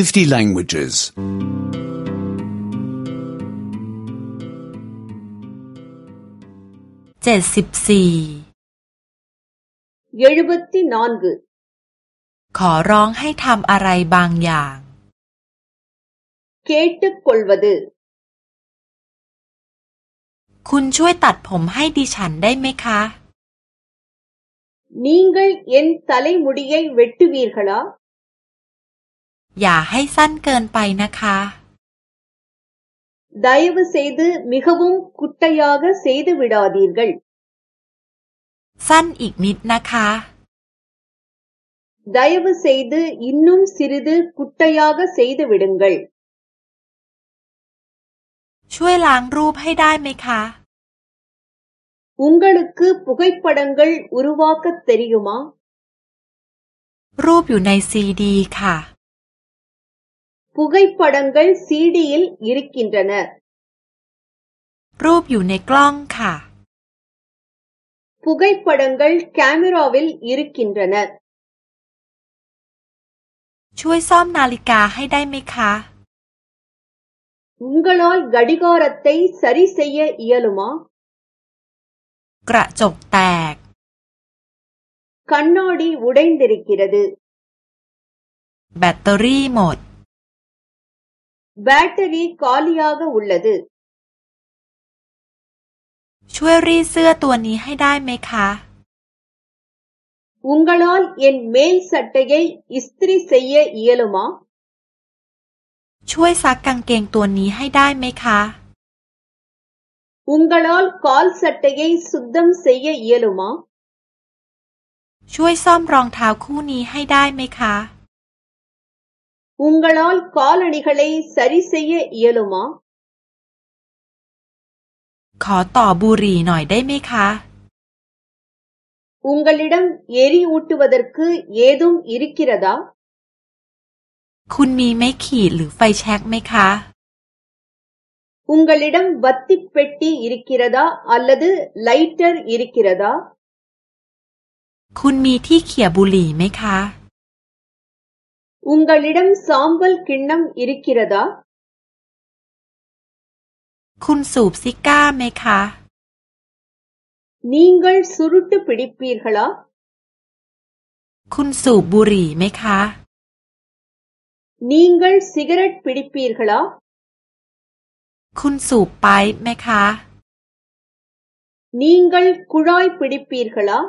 50 languages. 74ขอร้องให้ทำอะไรบางอย่างเกตต์กลวดคุณช่วยตัดผมให้ดิฉันได้ไหมคะนิ่งเกลเย็นทะเลมุดีเย่เวทวีร์ขลาอย่าให้สั้นเกินไปนะคะดายวุเซดมิขวุมกุตตยากะเซดวิดาดีร์กัลสั้นอีกนิดนะคะดายวุเซดอินนุมสิริดูกุตตยากะเซดวิดังกัล ช่วยล้างรูปให้ได้ไหมคะุงกัลกุปุกัยปைดังกั்อุรุวากะเตรียุมารูปอยู่ในซีดีค่ะ புகைப்படங்கள் சிடியில் இருக்கின்றன รูปอยู่ในกล้องค่ะ புகைப்படங்கள் கேமராவில் இருக்கின்றன ช่วยซ่อมนาฬิกาให้ได้ไหมคะ உங்களால் கடிகாரத்தை சரி செய்ய இயலுமா กระจกแตก கண்ணாடி உடைந்திருக்கிறது แบตเตอรี่หมด பேட்டரி காலியாக உ ள ล ள த ுช่วยรีเสื้อตัวนี้ให้ได้ไหมคะุงกลอลเอ็นเมลสัตย์เกอิสตรีเซียเยลมาช่วยซักกางเกงตัวนี้ให้ได้ไหมคะุงกลอลคอลสัตย์เกสุดดมเซียเยลมาช่วยซ่อมรองเท้าคู่นี้ให้ได้ไหมคะ உங்களால் காலணிகளை சரி செய்ய இயலுமா? உங்களிடம் உங்களிடம் ஊட்டுவதற்கு ஏதும் இருக்கிறதா உங்களிடம் வத்திப் பெட்டி இருக்கிறதா அல்லது லைட்டர் இருக்கிறதா மேகா உங்களிடம் சாம்பல் கிண்ணம் இருக்கிறதா நீங்கள் சுருட்டு பிடிப்பீர்களா நீங்கள் சிகரெட் பிடிப்பீர்களா நீங்கள் குழாய் பிடிப்பீர்களா